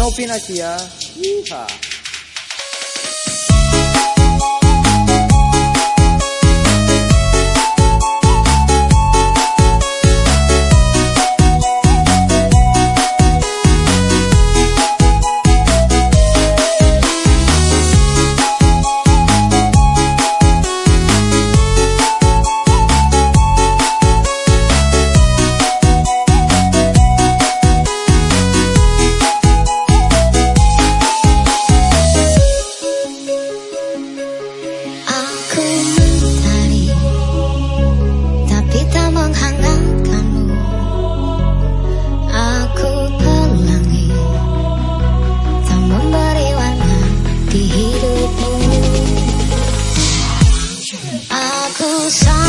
Não opina aqui, ah. Ih, sun.